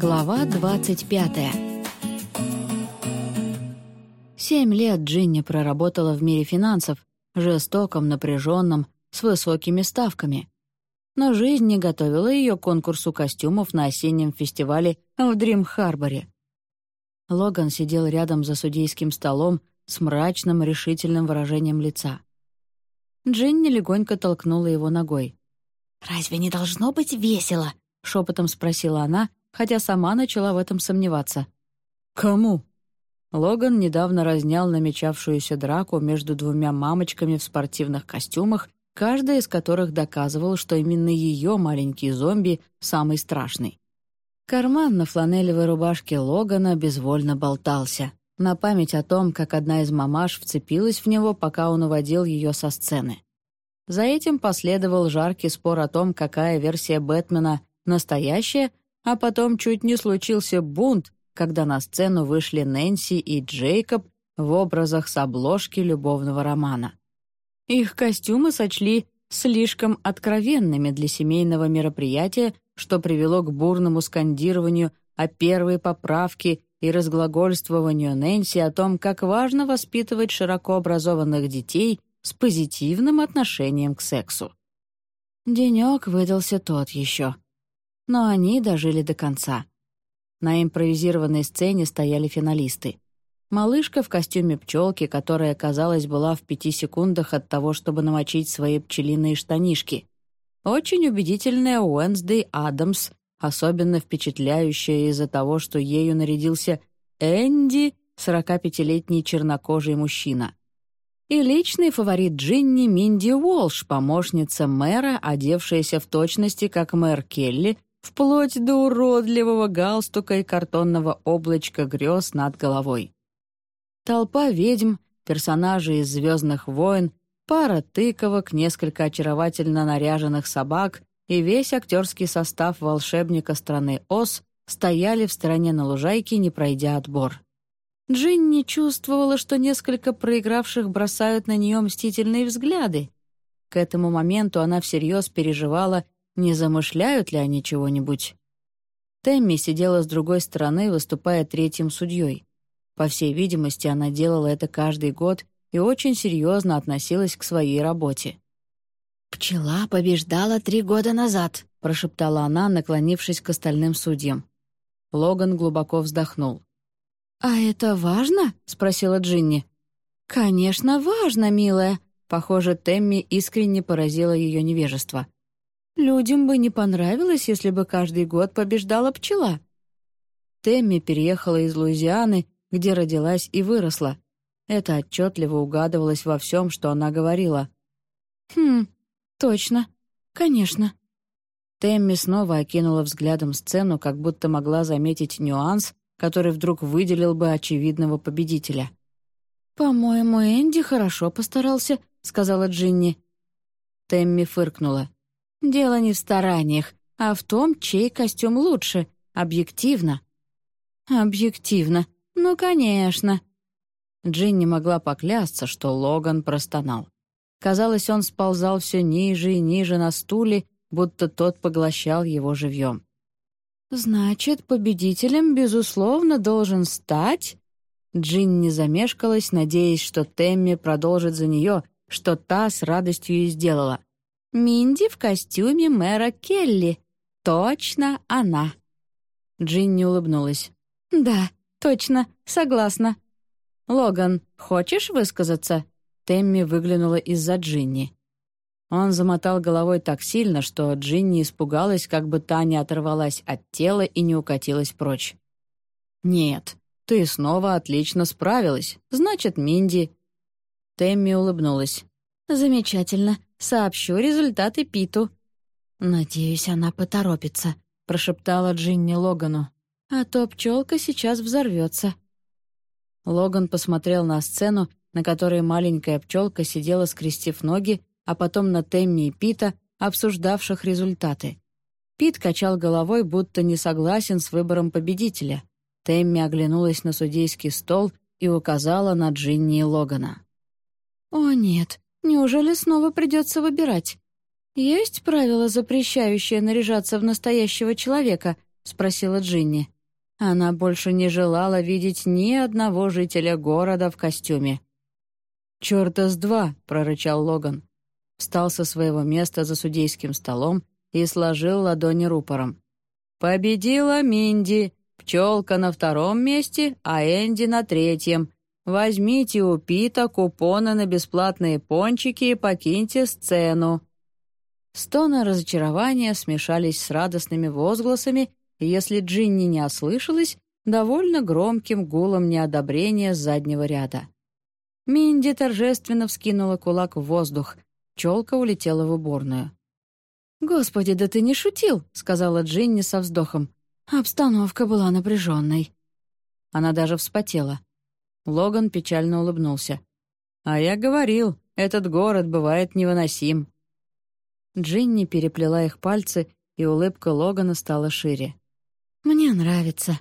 Глава 25 Семь лет Джинни проработала в мире финансов, жестоком, напряженном, с высокими ставками. Но жизнь не готовила ее к конкурсу костюмов на осеннем фестивале в Дрим-Харборе. Логан сидел рядом за судейским столом с мрачным, решительным выражением лица. Джинни легонько толкнула его ногой. «Разве не должно быть весело?» — шепотом спросила она, хотя сама начала в этом сомневаться. «Кому?» Логан недавно разнял намечавшуюся драку между двумя мамочками в спортивных костюмах, каждая из которых доказывала, что именно ее маленький зомби самый страшный. Карман на фланелевой рубашке Логана безвольно болтался, на память о том, как одна из мамаш вцепилась в него, пока он уводил ее со сцены. За этим последовал жаркий спор о том, какая версия Бэтмена настоящая, а потом чуть не случился бунт, когда на сцену вышли Нэнси и Джейкоб в образах с обложки любовного романа. Их костюмы сочли слишком откровенными для семейного мероприятия, что привело к бурному скандированию о первой поправке и разглагольствованию Нэнси о том, как важно воспитывать широко образованных детей с позитивным отношением к сексу. Денек выдался тот еще. Но они дожили до конца. На импровизированной сцене стояли финалисты. Малышка в костюме пчелки, которая, казалось, была в пяти секундах от того, чтобы намочить свои пчелиные штанишки. Очень убедительная Уэнсдей Адамс, особенно впечатляющая из-за того, что ею нарядился Энди, 45-летний чернокожий мужчина и личный фаворит Джинни Минди Уолш, помощница мэра, одевшаяся в точности, как мэр Келли, вплоть до уродливого галстука и картонного облачка грез над головой. Толпа ведьм, персонажи из «Звездных войн», пара тыковок, несколько очаровательно наряженных собак и весь актерский состав волшебника страны Оз стояли в стороне на лужайке, не пройдя отбор. Джинни чувствовала, что несколько проигравших бросают на нее мстительные взгляды. К этому моменту она всерьез переживала, не замышляют ли они чего-нибудь. Тэмми сидела с другой стороны, выступая третьим судьей. По всей видимости, она делала это каждый год и очень серьезно относилась к своей работе. «Пчела побеждала три года назад», — прошептала она, наклонившись к остальным судьям. Логан глубоко вздохнул. «А это важно?» — спросила Джинни. «Конечно, важно, милая». Похоже, Темми искренне поразила ее невежество. «Людям бы не понравилось, если бы каждый год побеждала пчела». Темми переехала из Луизианы, где родилась и выросла. Это отчетливо угадывалось во всем, что она говорила. «Хм, точно, конечно». Темми снова окинула взглядом сцену, как будто могла заметить нюанс, который вдруг выделил бы очевидного победителя. «По-моему, Энди хорошо постарался», — сказала Джинни. Темми фыркнула. «Дело не в стараниях, а в том, чей костюм лучше, объективно». «Объективно? Ну, конечно». Джинни могла поклясться, что Логан простонал. Казалось, он сползал все ниже и ниже на стуле, будто тот поглощал его живьем. «Значит, победителем, безусловно, должен стать...» Джинни замешкалась, надеясь, что Темми продолжит за нее, что та с радостью и сделала. «Минди в костюме мэра Келли. Точно она!» Джинни улыбнулась. «Да, точно, согласна». «Логан, хочешь высказаться?» Темми выглянула из-за Джинни. Он замотал головой так сильно, что Джинни испугалась, как бы та не оторвалась от тела и не укатилась прочь. «Нет, ты снова отлично справилась. Значит, Минди...» Тэмми улыбнулась. «Замечательно. Сообщу результаты Питу». «Надеюсь, она поторопится», — прошептала Джинни Логану. «А то пчелка сейчас взорвется». Логан посмотрел на сцену, на которой маленькая пчелка сидела, скрестив ноги, а потом на Темми и Пита, обсуждавших результаты. Пит качал головой, будто не согласен с выбором победителя. Темми оглянулась на судейский стол и указала на Джинни и Логана. «О, нет, неужели снова придется выбирать? Есть правило, запрещающее наряжаться в настоящего человека?» — спросила Джинни. Она больше не желала видеть ни одного жителя города в костюме. «Чёрта с два!» — прорычал Логан. Встал со своего места за судейским столом и сложил ладони рупором. «Победила Минди! Пчелка на втором месте, а Энди на третьем. Возьмите у Пита купоны на бесплатные пончики и покиньте сцену». Стоны разочарования смешались с радостными возгласами и если Джинни не ослышалась, довольно громким гулом неодобрения с заднего ряда. Минди торжественно вскинула кулак в воздух. Челка улетела в уборную. «Господи, да ты не шутил!» — сказала Джинни со вздохом. Обстановка была напряженной. Она даже вспотела. Логан печально улыбнулся. «А я говорил, этот город бывает невыносим». Джинни переплела их пальцы, и улыбка Логана стала шире. «Мне нравится».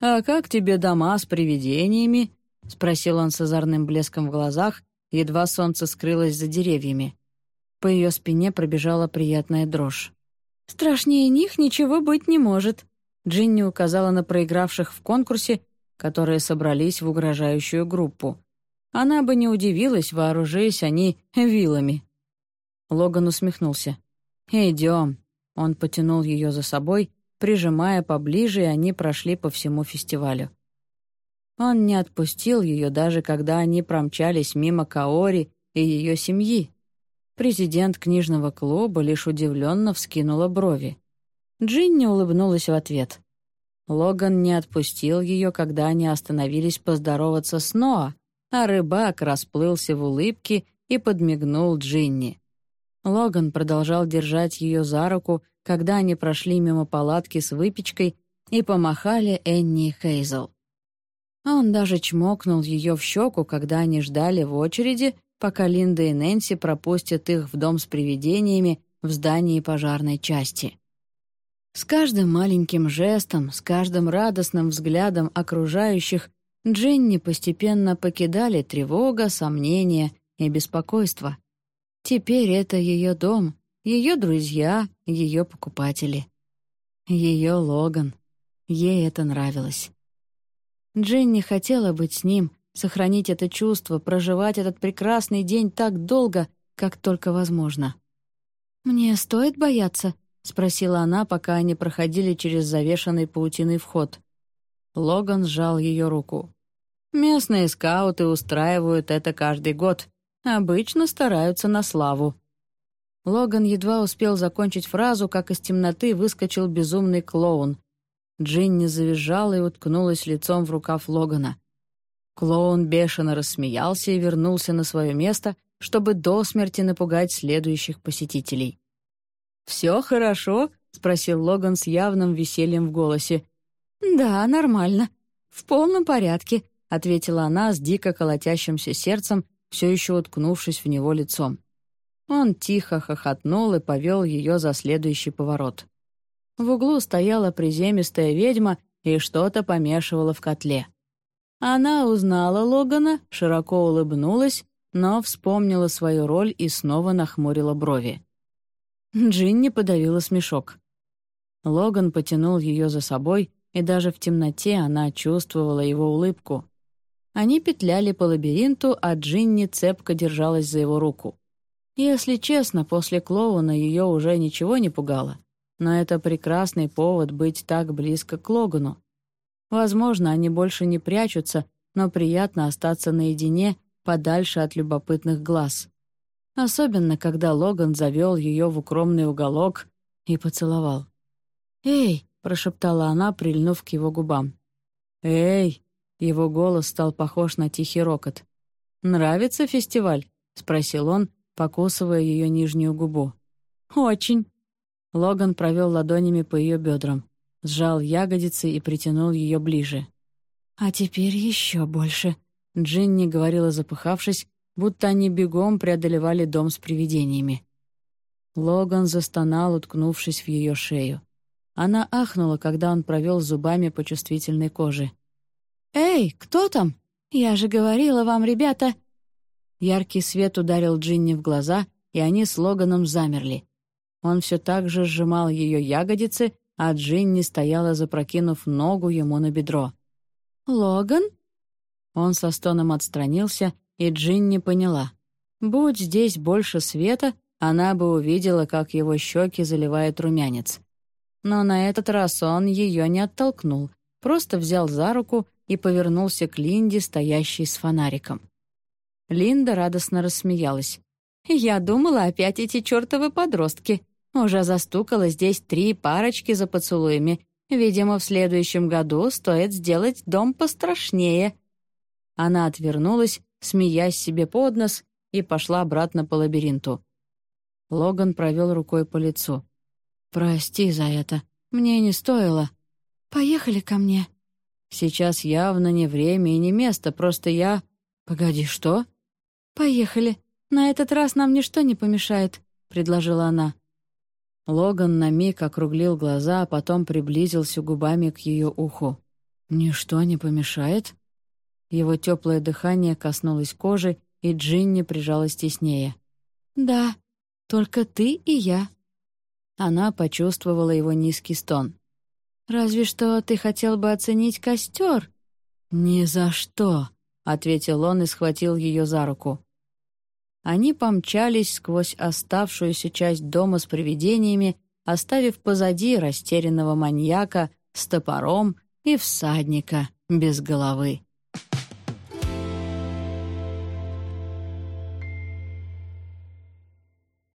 «А как тебе дома с привидениями?» — спросил он с озорным блеском в глазах, едва солнце скрылось за деревьями. По ее спине пробежала приятная дрожь. «Страшнее них ничего быть не может», — Джинни указала на проигравших в конкурсе, которые собрались в угрожающую группу. Она бы не удивилась, вооружаясь они вилами. Логан усмехнулся. «Идем». Он потянул ее за собой, Прижимая поближе, и они прошли по всему фестивалю. Он не отпустил ее, даже когда они промчались мимо Каори и ее семьи. Президент книжного клуба лишь удивленно вскинула брови. Джинни улыбнулась в ответ. Логан не отпустил ее, когда они остановились поздороваться с Ноа, а рыбак расплылся в улыбке и подмигнул Джинни. Логан продолжал держать ее за руку, когда они прошли мимо палатки с выпечкой и помахали Энни Хейзел. Он даже чмокнул ее в щеку, когда они ждали в очереди, пока Линда и Нэнси пропустят их в дом с привидениями в здании пожарной части. С каждым маленьким жестом, с каждым радостным взглядом окружающих Дженни постепенно покидали тревога, сомнения и беспокойство. Теперь это ее дом, ее друзья, ее покупатели. Ее Логан. Ей это нравилось. Дженни хотела быть с ним, сохранить это чувство, проживать этот прекрасный день так долго, как только возможно. «Мне стоит бояться?» — спросила она, пока они проходили через завешанный паутиной вход. Логан сжал ее руку. «Местные скауты устраивают это каждый год. Обычно стараются на славу. Логан едва успел закончить фразу, как из темноты выскочил безумный клоун. Джинни завизжала и уткнулась лицом в рукав Логана. Клоун бешено рассмеялся и вернулся на свое место, чтобы до смерти напугать следующих посетителей. «Все хорошо?» — спросил Логан с явным весельем в голосе. «Да, нормально. В полном порядке», — ответила она с дико колотящимся сердцем, все еще уткнувшись в него лицом. Он тихо хохотнул и повел ее за следующий поворот. В углу стояла приземистая ведьма и что-то помешивала в котле. Она узнала Логана, широко улыбнулась, но вспомнила свою роль и снова нахмурила брови. Джинни подавила смешок. Логан потянул ее за собой, и даже в темноте она чувствовала его улыбку. Они петляли по лабиринту, а Джинни цепко держалась за его руку. Если честно, после клоуна ее уже ничего не пугало. Но это прекрасный повод быть так близко к Логану. Возможно, они больше не прячутся, но приятно остаться наедине, подальше от любопытных глаз. Особенно, когда Логан завел ее в укромный уголок и поцеловал. «Эй!» — прошептала она, прильнув к его губам. «Эй!» — его голос стал похож на тихий рокот. «Нравится фестиваль?» — спросил он, покусывая ее нижнюю губу. «Очень». Логан провел ладонями по ее бедрам, сжал ягодицы и притянул ее ближе. «А теперь еще больше», — Джинни говорила, запыхавшись, будто они бегом преодолевали дом с привидениями. Логан застонал, уткнувшись в ее шею. Она ахнула, когда он провел зубами по чувствительной коже. «Эй, кто там? Я же говорила вам, ребята, Яркий свет ударил Джинни в глаза, и они с Логаном замерли. Он все так же сжимал ее ягодицы, а Джинни стояла, запрокинув ногу ему на бедро. «Логан?» Он со стоном отстранился, и Джинни поняла. Будь здесь больше света, она бы увидела, как его щеки заливает румянец. Но на этот раз он ее не оттолкнул, просто взял за руку и повернулся к Линде, стоящей с фонариком. Линда радостно рассмеялась. «Я думала, опять эти чертовы подростки. Уже застукала здесь три парочки за поцелуями. Видимо, в следующем году стоит сделать дом пострашнее». Она отвернулась, смеясь себе под нос, и пошла обратно по лабиринту. Логан провел рукой по лицу. «Прости за это. Мне не стоило. Поехали ко мне». «Сейчас явно не время и не место, просто я...» «Погоди, что?» «Поехали. На этот раз нам ничто не помешает», — предложила она. Логан на миг округлил глаза, а потом приблизился губами к ее уху. «Ничто не помешает?» Его теплое дыхание коснулось кожи, и Джинни прижалась теснее. «Да, только ты и я». Она почувствовала его низкий стон. «Разве что ты хотел бы оценить костер?» «Ни за что», — ответил он и схватил ее за руку. Они помчались сквозь оставшуюся часть дома с привидениями, оставив позади растерянного маньяка с топором и всадника без головы.